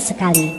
sekali.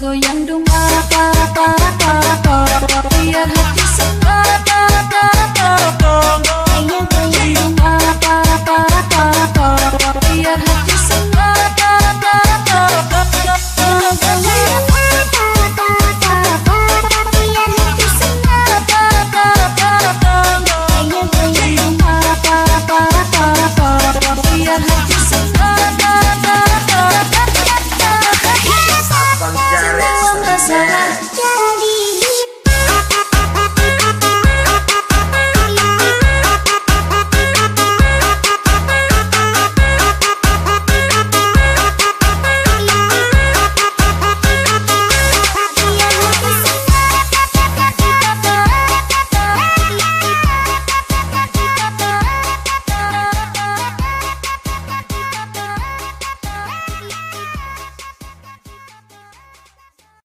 goyang dong para para para para para biar hati para para